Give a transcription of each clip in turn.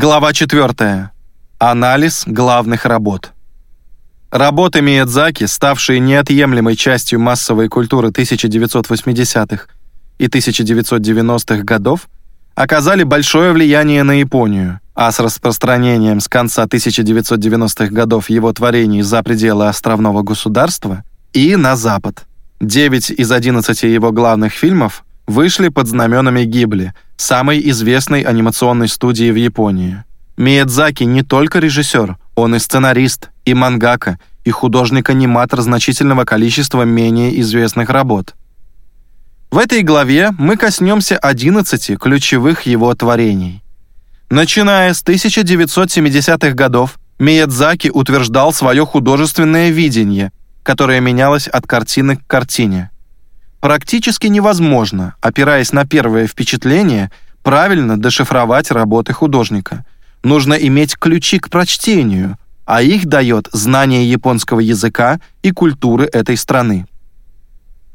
Глава 4. Анализ главных работ. Работы Миядзаки, ставшие неотъемлемой частью массовой культуры 1980-х и 1990-х годов, оказали большое влияние на Японию, а с распространением с конца 1990-х годов его творений за пределы островного государства и на Запад. Девять из 11 его главных фильмов вышли под знаменами Гибли, самой известной анимационной студии в Японии. Миядзаки не только режиссер, он и сценарист, и мангака, и художник-аниматор значительного количества менее известных работ. В этой главе мы коснемся 11 ключевых его творений. Начиная с 1970-х годов, Миядзаки утверждал свое художественное видение, которое менялось от картины к картине. Практически невозможно, опираясь на первое впечатление, правильно дешифровать работы художника. Нужно иметь ключи к прочтению, а их дает знание японского языка и культуры этой страны.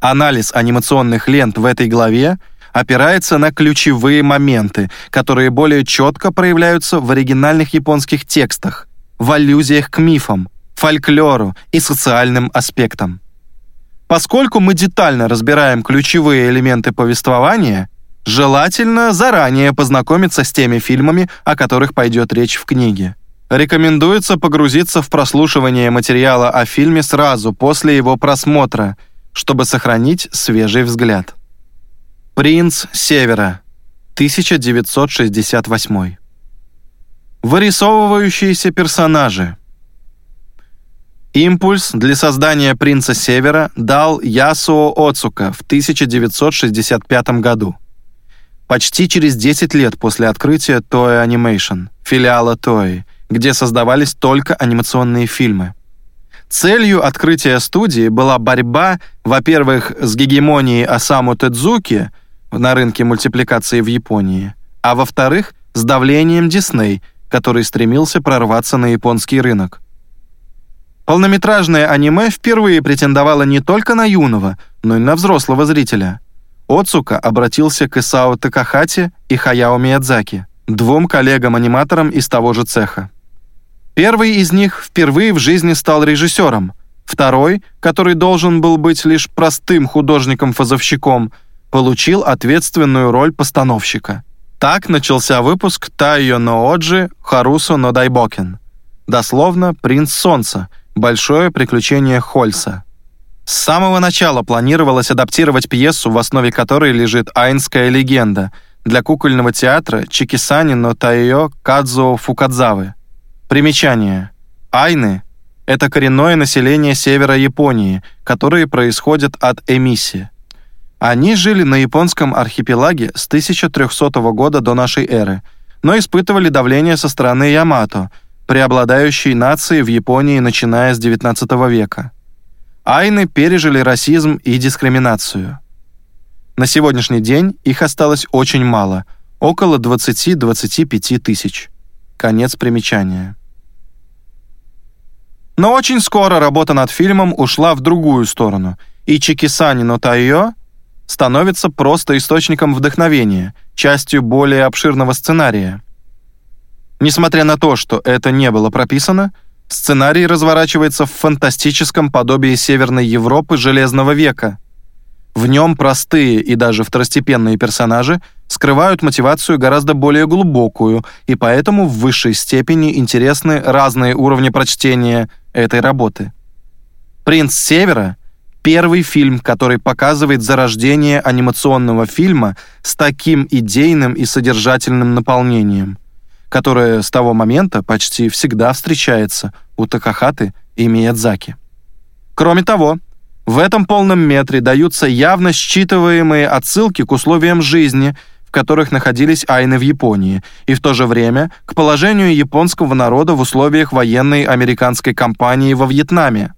Анализ анимационных лент в этой главе опирается на ключевые моменты, которые более четко проявляются в оригинальных японских текстах, в аллюзиях к мифам, фольклору и социальным аспектам. Поскольку мы детально разбираем ключевые элементы повествования, желательно заранее познакомиться с теми фильмами, о которых пойдет речь в книге. Рекомендуется погрузиться в прослушивание материала о фильме сразу после его просмотра, чтобы сохранить свежий взгляд. Принц Севера, 1968. Вырисовывающиеся персонажи – Импульс для создания «Принца Севера» дал Ясуо Оцука в 1965 году. Почти через 10 лет после открытия Toei Animation, филиала Toei, где создавались только анимационные фильмы. Целью открытия студии была борьба, во-первых, с гегемонией Осаму Тедзуки на рынке мультипликации в Японии, а во-вторых, с давлением Disney, который стремился прорваться на японский рынок. Полнометражное аниме впервые претендовало не только на юного, но и на взрослого зрителя. Оцука обратился к Исао Такахати и Хаяо Миядзаки, двум коллегам-аниматорам из того же цеха. Первый из них впервые в жизни стал режиссером, второй, который должен был быть лишь простым художником-фазовщиком, получил ответственную роль постановщика. Так начался выпуск 太陽の王子 ホルスの大冒険. Дословно «Принц Солнца», Большое приключение Хольса. С самого начала планировалось адаптировать пьесу, в основе которой лежит айнская легенда для кукольного театра Чикисани но Тайо Кадзо Фукадзавы. Примечание. Айны — это коренное население севера Японии, которые происходят от эмиси. Они жили на японском архипелаге с 1300 года до нашей эры, но испытывали давление со стороны Ямато — преобладающей нации в Японии начиная с XIX века. Айны пережили расизм и дискриминацию. На сегодняшний день их осталось очень мало, около 20-25 тысяч. Конец примечания. Но очень скоро работа над фильмом ушла в другую сторону, и Чикисани но Тайо становится просто источником вдохновения, частью более обширного сценария – Несмотря на то, что это не было прописано, сценарий разворачивается в фантастическом подобии Северной Европы Железного века. В нем простые и даже второстепенные персонажи скрывают мотивацию гораздо более глубокую, и поэтому в высшей степени интересны разные уровни прочтения этой работы. «Принц Севера» — первый фильм, который показывает зарождение анимационного фильма с таким идейным и содержательным наполнением — которое с того момента почти всегда встречается у Такахаты и Миядзаки. Кроме того, в этом полном метре даются явно считываемые отсылки к условиям жизни, в которых находились айны в Японии, и в то же время к положению японского народа в условиях военной американской кампании во Вьетнаме.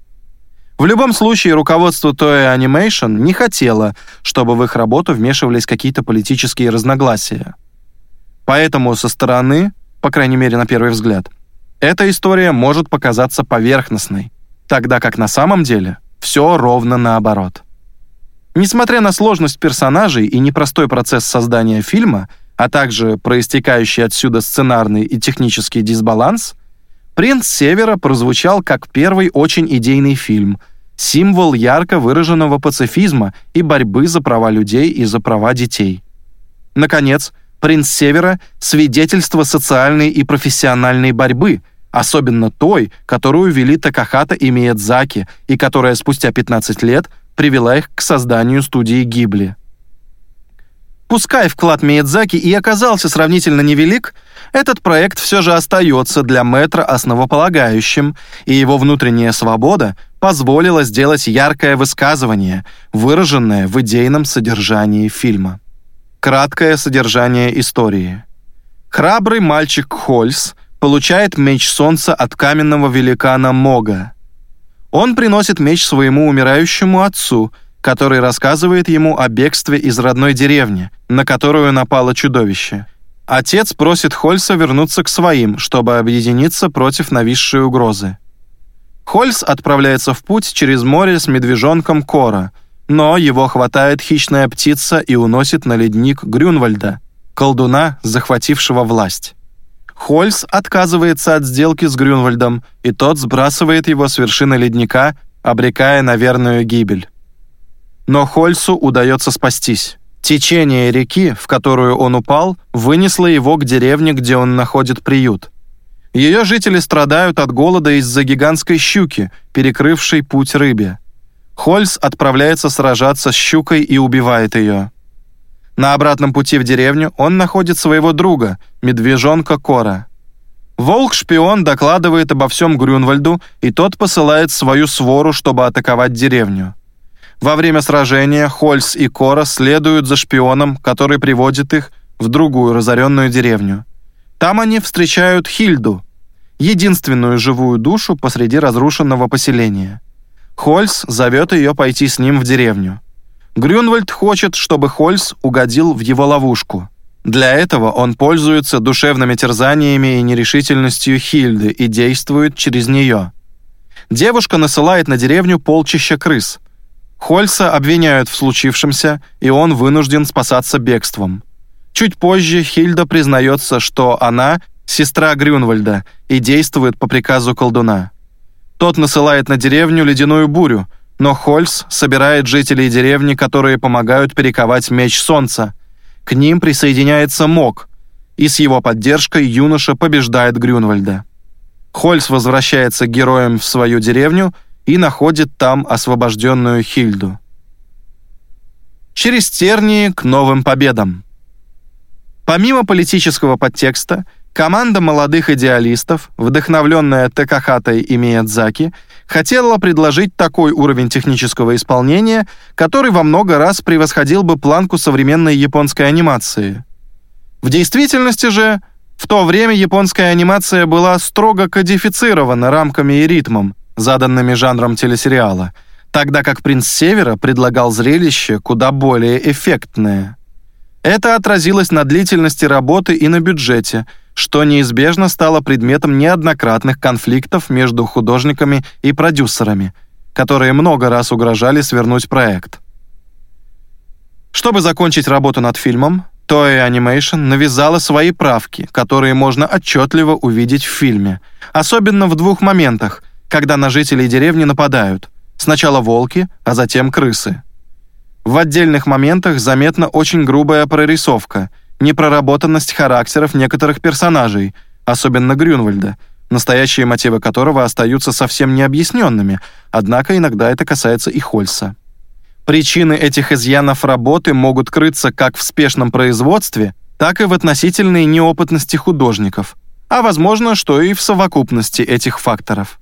В любом случае, руководство Toei Animation не хотело, чтобы в их работу вмешивались какие-то политические разногласия. Поэтому со стороны по крайней мере на первый взгляд, эта история может показаться поверхностной, тогда как на самом деле все ровно наоборот. Несмотря на сложность персонажей и непростой процесс создания фильма, а также проистекающий отсюда сценарный и технический дисбаланс, «Принц Севера» прозвучал как первый очень идейный фильм, символ ярко выраженного пацифизма и борьбы за права людей и за права детей. Наконец, «Принц Севера» — свидетельство социальной и профессиональной борьбы, особенно той, которую вели Такахата и Миядзаки, и которая спустя 15 лет привела их к созданию студии Гибли. Пускай вклад Миядзаки и оказался сравнительно невелик, этот проект все же остается для Метра основополагающим, и его внутренняя свобода позволила сделать яркое высказывание, выраженное в идейном содержании фильма. Краткое содержание истории. Храбрый мальчик Хольс получает меч солнца от каменного великана Мога. Он приносит меч своему умирающему отцу – который рассказывает ему о бегстве из родной деревни, на которую напало чудовище. Отец просит Хольса вернуться к своим, чтобы объединиться против нависшей угрозы. Хольс отправляется в путь через море с медвежонком Кора, но его хватает хищная птица и уносит на ледник Грюнвальда, колдуна, захватившего власть. Хольс отказывается от сделки с Грюнвальдом, и тот сбрасывает его с вершины ледника, обрекая на верную гибель. Но Хольсу удается спастись. Течение реки, в которую он упал, вынесло его к деревне, где он находит приют. Ее жители страдают от голода из-за гигантской щуки, перекрывшей путь рыбе. Хольс отправляется сражаться с щукой и убивает ее. На обратном пути в деревню он находит своего друга, медвежонка Кора. Волк-шпион докладывает обо всем Грюнвальду, и тот посылает свою свору, чтобы атаковать деревню. Во время сражения Хольс и Кора следуют за шпионом, который приводит их в другую разоренную деревню. Там они встречают Хильду, единственную живую душу посреди разрушенного поселения. Хольс зовет ее пойти с ним в деревню. Грюнвальд хочет, чтобы Хольс угодил в его ловушку. Для этого он пользуется душевными терзаниями и нерешительностью Хильды и действует через нее. Девушка насылает на деревню полчища крыс – Хольса обвиняют в случившемся, и он вынужден спасаться бегством. Чуть позже Хильда признается, что она — сестра Грюнвальда и действует по приказу колдуна. Тот насылает на деревню ледяную бурю, но Хольс собирает жителей деревни, которые помогают перековать меч солнца. К ним присоединяется Мок, и с его поддержкой юноша побеждает Грюнвальда. Хольс возвращается к героям в свою деревню и находит там освобожденную Хильду. Через тернии к новым победам. Помимо политического подтекста, команда молодых идеалистов, вдохновленная Такахатой и Миядзаки, хотела предложить такой уровень технического исполнения, который во много раз превосходил бы планку современной японской анимации. В действительности же, в то время японская анимация была строго кодифицирована рамками и ритмом, заданными жанром телесериала, тогда как «Принц Севера» предлагал зрелище куда более эффектное. Это отразилось на длительности работы и на бюджете, что неизбежно стало предметом неоднократных конфликтов между художниками и продюсерами, которые много раз угрожали свернуть проект. Чтобы закончить работу над фильмом, Toei Animation навязала свои правки, которые можно отчетливо увидеть в фильме, особенно в двух моментах – когда на жителей деревни нападают. Сначала волки, а затем крысы. В отдельных моментах заметна очень грубая прорисовка, непроработанность характеров некоторых персонажей, особенно Грюнвальда, настоящие мотивы которого остаются совсем необъясненными, однако иногда это касается и Хольса. Причины этих изъянов работы могут крыться как в спешном производстве, так и в относительной неопытности художников, а возможно, что и в совокупности этих факторов.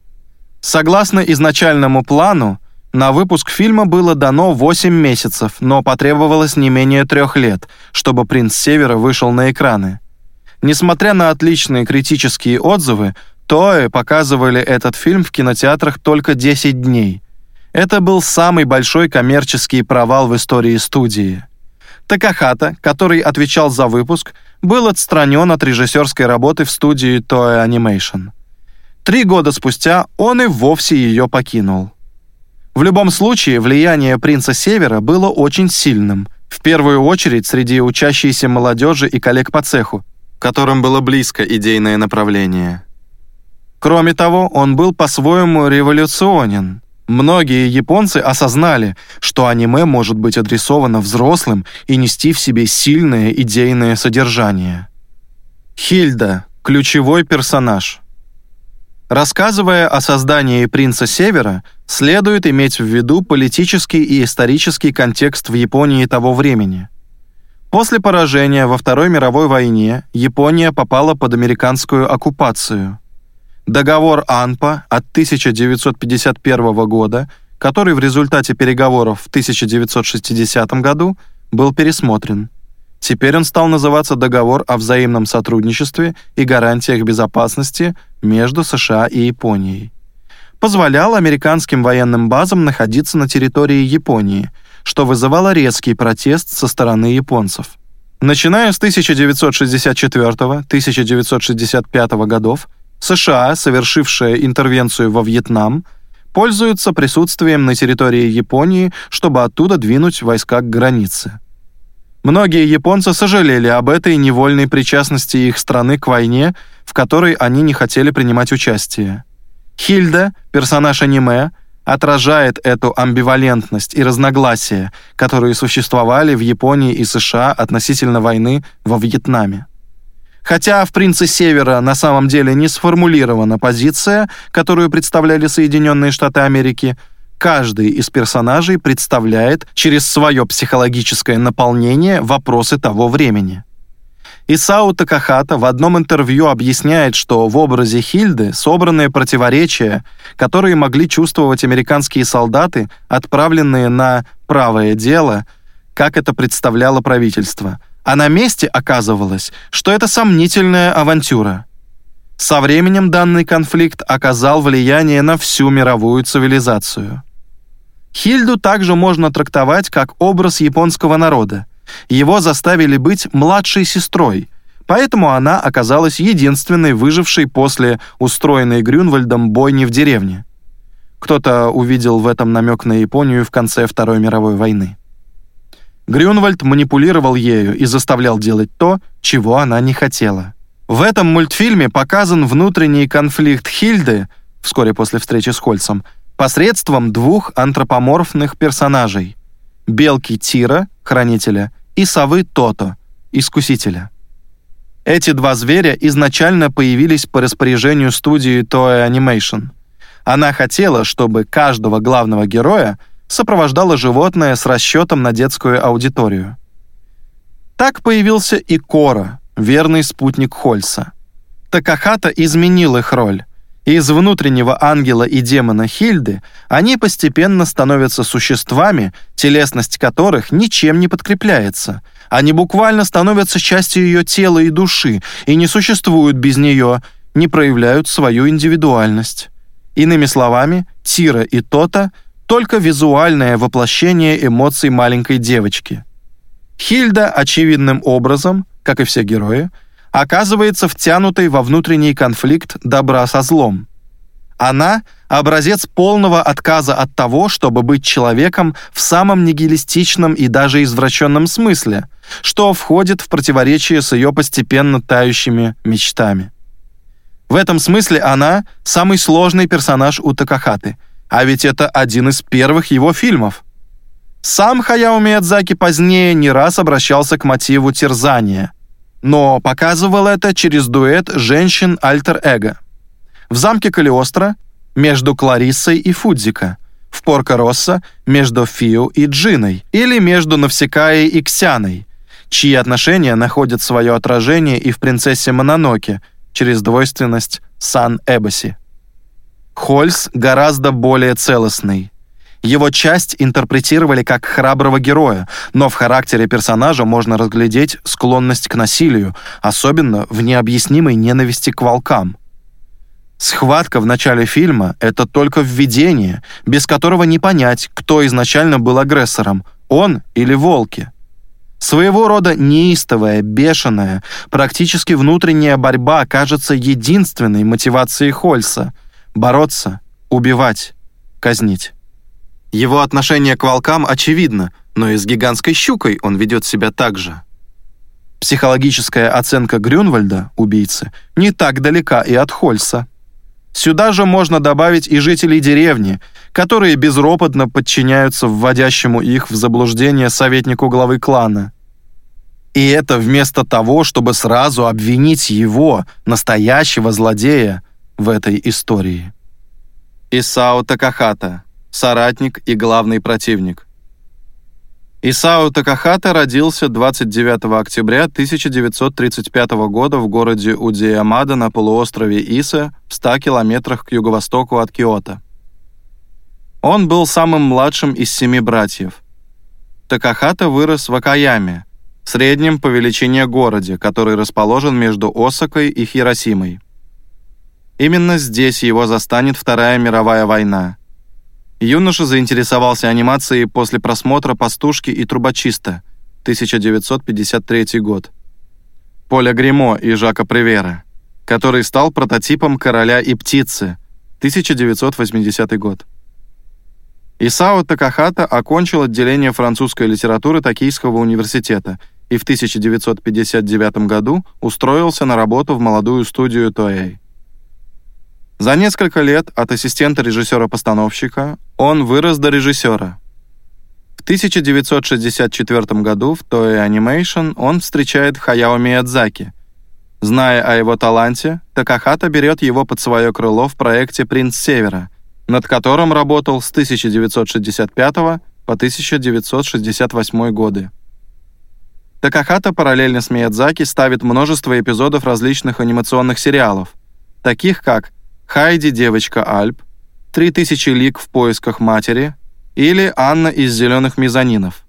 Согласно изначальному плану, на выпуск фильма было дано 8 месяцев, но потребовалось не менее трех лет, чтобы «Принц Севера» вышел на экраны. Несмотря на отличные критические отзывы, Тоэ показывали этот фильм в кинотеатрах только 10 дней. Это был самый большой коммерческий провал в истории студии. Такахата, который отвечал за выпуск, был отстранен от режиссерской работы в студии Toei Animation. Три года спустя он и вовсе ее покинул. В любом случае, влияние принца Севера было очень сильным. В первую очередь среди учащейся молодежи и коллег по цеху, которым было близко идейное направление. Кроме того, он был по-своему революционен. Многие японцы осознали, что аниме может быть адресовано взрослым и нести в себе сильное идейное содержание. Хильда – ключевой персонаж. Рассказывая о создании «Принца Севера», следует иметь в виду политический и исторический контекст в Японии того времени. После поражения во Второй мировой войне Япония попала под американскую оккупацию – Договор Анпа от 1951 года, который в результате переговоров в 1960 году был пересмотрен. Теперь он стал называться Договор о взаимном сотрудничестве и гарантиях безопасности между США и Японией. Позволял американским военным базам находиться на территории Японии, что вызывало резкий протест со стороны японцев. Начиная с 1964-1965 годов, США, совершившая интервенцию во Вьетнам, пользуются присутствием на территории Японии, чтобы оттуда двинуть войска к границе. Многие японцы сожалели об этой невольной причастности их страны к войне, в которой они не хотели принимать участие. Хильда, персонаж аниме, отражает эту амбивалентность и разногласия, которые существовали в Японии и США относительно войны во Вьетнаме. Хотя в «Принце Севера» на самом деле не сформулирована позиция, которую представляли Соединенные Штаты Америки, каждый из персонажей представляет через свое психологическое наполнение вопросы того времени. Исау Такахата в одном интервью объясняет, что в образе Хильды собраны противоречия, которые могли чувствовать американские солдаты, отправленные на «правое дело», как это представляло правительство – а на месте оказывалось, что это сомнительная авантюра. Со временем данный конфликт оказал влияние на всю мировую цивилизацию. Хильду также можно трактовать как образ японского народа. Его заставили быть младшей сестрой, поэтому она оказалась единственной выжившей после устроенной Грюнвальдом бойни в деревне. Кто-то увидел в этом намек на Японию в конце Второй мировой войны. Грюнвальд манипулировал ею и заставлял делать то, чего она не хотела. В этом мультфильме показан внутренний конфликт Хильды, вскоре после встречи с Хольцем, посредством двух антропоморфных персонажей – белки Тира, хранителя, и совы Тото, искусителя. Эти два зверя изначально появились по распоряжению студии Toei Animation. Она хотела, чтобы каждого главного героя – сопровождало животное с расчетом на детскую аудиторию. Так появился и Кора, верный спутник Хольса. Такахата изменил их роль. Из внутреннего ангела и демона Хильды они постепенно становятся существами, телесность которых ничем не подкрепляется. Они буквально становятся частью ее тела и души и не существуют без нее, не проявляют свою индивидуальность. Иными словами, Тира и Тота только визуальное воплощение эмоций маленькой девочки. Хильда очевидным образом, как и все герои, оказывается втянутой во внутренний конфликт добра со злом. Она — образец полного отказа от того, чтобы быть человеком в самом нигилистичном и даже извращенном смысле, что входит в противоречие с ее постепенно тающими мечтами. В этом смысле она — самый сложный персонаж у Такахаты — а ведь это один из первых его фильмов. Сам Хаяо Миядзаки позднее не раз обращался к мотиву терзания, но показывал это через дуэт женщин альтер-эго. В замке Калиостро между Клариссой и Фудзика, в Порко-Россо между Фио и Джиной или между Навсекаей и Ксяной, чьи отношения находят свое отражение и в принцессе Мононоке через двойственность Сан-Эбоси. Хольс гораздо более целостный. Его часть интерпретировали как храброго героя, но в характере персонажа можно разглядеть склонность к насилию, особенно в необъяснимой ненависти к волкам. Схватка в начале фильма — это только введение, без которого не понять, кто изначально был агрессором — он или волки. Своего рода неистовая, бешеная, практически внутренняя борьба кажется единственной мотивацией Хольса — бороться, убивать, казнить. Его отношение к волкам очевидно, но и с гигантской щукой он ведет себя так же. Психологическая оценка Грюнвальда, убийцы, не так далека и от Хольса. Сюда же можно добавить и жителей деревни, которые безропотно подчиняются вводящему их в заблуждение советнику главы клана. И это вместо того, чтобы сразу обвинить его, настоящего злодея, в этой истории. Исао Такахата, соратник и главный противник. Исао Такахата родился 29 октября 1935 года в городе Удиямада на полуострове Иса в 100 километрах к юго-востоку от Киото. Он был самым младшим из семи братьев. Такахата вырос в Акаяме, среднем по величине городе, который расположен между Осакой и Хиросимой. Именно здесь его застанет Вторая мировая война. Юноша заинтересовался анимацией после просмотра «Пастушки и трубочиста» 1953 год. Поля Гримо и Жака Привера, который стал прототипом «Короля и птицы» 1980 год. Исао Такахата окончил отделение французской литературы Токийского университета и в 1959 году устроился на работу в молодую студию Тоэй. За несколько лет от ассистента режиссера-постановщика он вырос до режиссера. В 1964 году в Toei Animation он встречает Хаяо Миядзаки. Зная о его таланте, Такахата берет его под свое крыло в проекте «Принц Севера», над которым работал с 1965 по 1968 годы. Такахата параллельно с Миядзаки ставит множество эпизодов различных анимационных сериалов, таких как «Хайди, девочка Альп», «Три тысячи лик в поисках матери» или «Анна из зеленых мезонинов».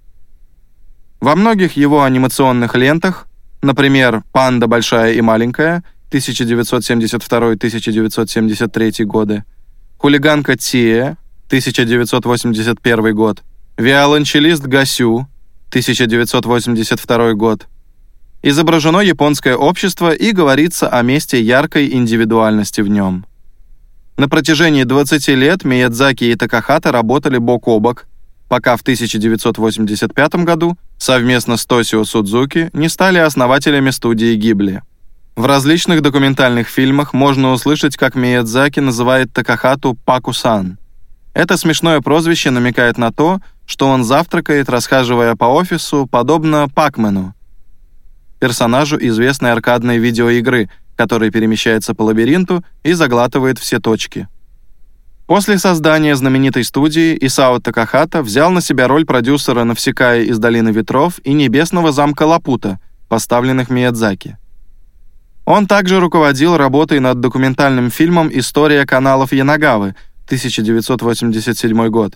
Во многих его анимационных лентах, например, «Панда большая и маленькая» 1972-1973 годы, «Хулиганка Тия» 1981 год, «Виолончелист Гасю» 1982 год. Изображено японское общество и говорится о месте яркой индивидуальности в нем. На протяжении 20 лет Миядзаки и Такахата работали бок о бок, пока в 1985 году совместно с Тосио Судзуки не стали основателями студии Гибли. В различных документальных фильмах можно услышать, как Миядзаки называет Такахату Паку-сан. Это смешное прозвище намекает на то, что он завтракает, расхаживая по офису, подобно Пакмену, персонажу известной аркадной видеоигры, который перемещается по лабиринту и заглатывает все точки. После создания знаменитой студии Исао Такахата взял на себя роль продюсера Навсекая из Долины ветров и Небесного замка Лапута, поставленных Миядзаки. Он также руководил работой над документальным фильмом «История каналов Янагавы» 1987 год,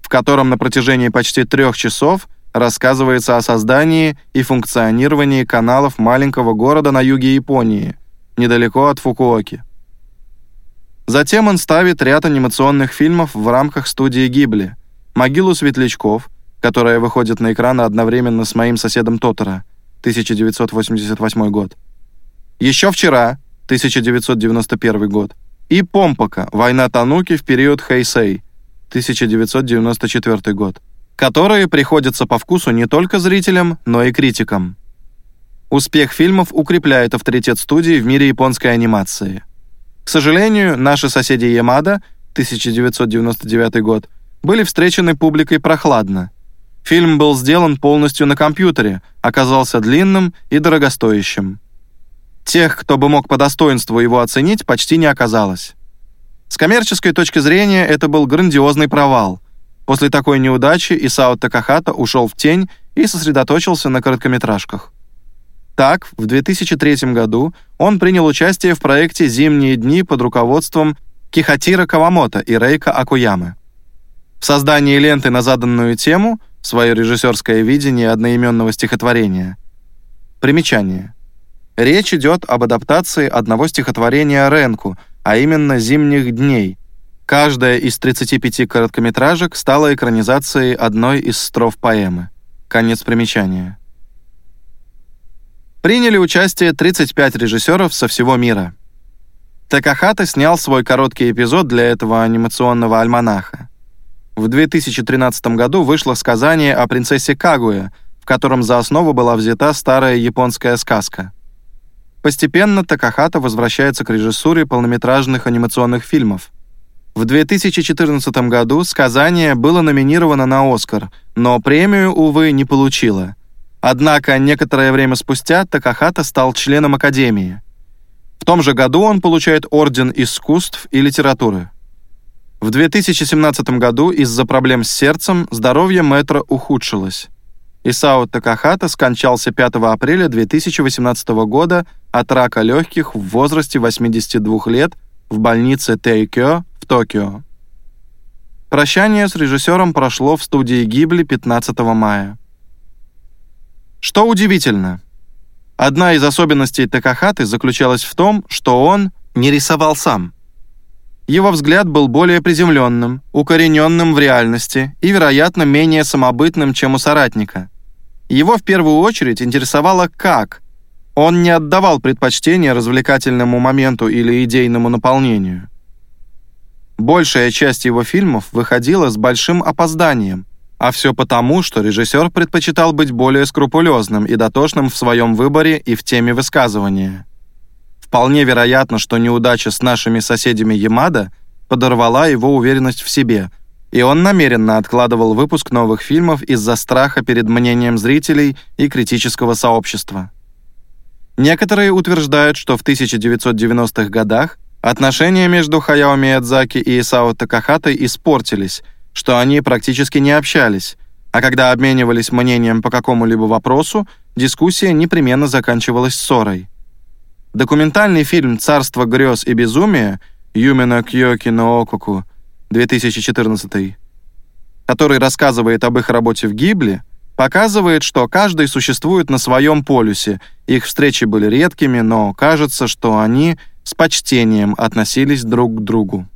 в котором на протяжении почти трех часов рассказывается о создании и функционировании каналов маленького города на юге Японии, недалеко от Фукуоки. Затем он ставит ряд анимационных фильмов в рамках студии Гибли, «Могилу светлячков», которая выходит на экраны одновременно с моим соседом Тотора, 1988 год, еще вчера, 1991 год, и Помпока, война Тануки в период Хэйсэй, 1994 год, которые приходятся по вкусу не только зрителям, но и критикам. Успех фильмов укрепляет авторитет студии в мире японской анимации. К сожалению, наши соседи Ямада, 1999 год, были встречены публикой прохладно. Фильм был сделан полностью на компьютере, оказался длинным и дорогостоящим. Тех, кто бы мог по достоинству его оценить, почти не оказалось. С коммерческой точки зрения это был грандиозный провал. После такой неудачи Исао Такахата ушел в тень и сосредоточился на короткометражках. Так, в 2003 году он принял участие в проекте «Зимние дни» под руководством Кихатира Кавамото и Рейка Акуямы. В создании ленты на заданную тему свое режиссерское видение одноименного стихотворения. Примечание. Речь идет об адаптации одного стихотворения Ренку, а именно «Зимних дней». Каждая из 35 короткометражек стала экранизацией одной из строф поэмы. Конец примечания. Приняли участие 35 режиссеров со всего мира. Такахата снял свой короткий эпизод для этого анимационного альманаха. В 2013 году вышло сказание о принцессе Кагуя, в котором за основу была взята старая японская сказка. Постепенно Такахата возвращается к режиссуре полнометражных анимационных фильмов. В 2014 году сказание было номинировано на «Оскар», но премию, увы, не получило. Однако некоторое время спустя Такахата стал членом Академии. В том же году он получает Орден искусств и литературы. В 2017 году из-за проблем с сердцем здоровье Мэтра ухудшилось. Исао Такахата скончался 5 апреля 2018 года от рака легких в возрасте 82 лет в больнице Тэйкё в Токио. Прощание с режиссером прошло в студии Гибли 15 мая. Что удивительно, одна из особенностей Такахаты заключалась в том, что он не рисовал сам. Его взгляд был более приземленным, укорененным в реальности и, вероятно, менее самобытным, чем у соратника. Его в первую очередь интересовало «как». Он не отдавал предпочтение развлекательному моменту или идейному наполнению. Большая часть его фильмов выходила с большим опозданием, а все потому, что режиссер предпочитал быть более скрупулезным и дотошным в своем выборе и в теме высказывания. Вполне вероятно, что неудача с нашими соседями Ямада подорвала его уверенность в себе, и он намеренно откладывал выпуск новых фильмов из-за страха перед мнением зрителей и критического сообщества. Некоторые утверждают, что в 1990-х годах отношения между Хаяо Миядзаки и Исао Такахатой испортились – что они практически не общались, а когда обменивались мнением по какому-либо вопросу, дискуссия непременно заканчивалась ссорой. Документальный фильм «Царство грез и безумия» Юмина Кьёки но Окуку 2014, который рассказывает об их работе в Гибле, показывает, что каждый существует на своем полюсе, их встречи были редкими, но кажется, что они с почтением относились друг к другу.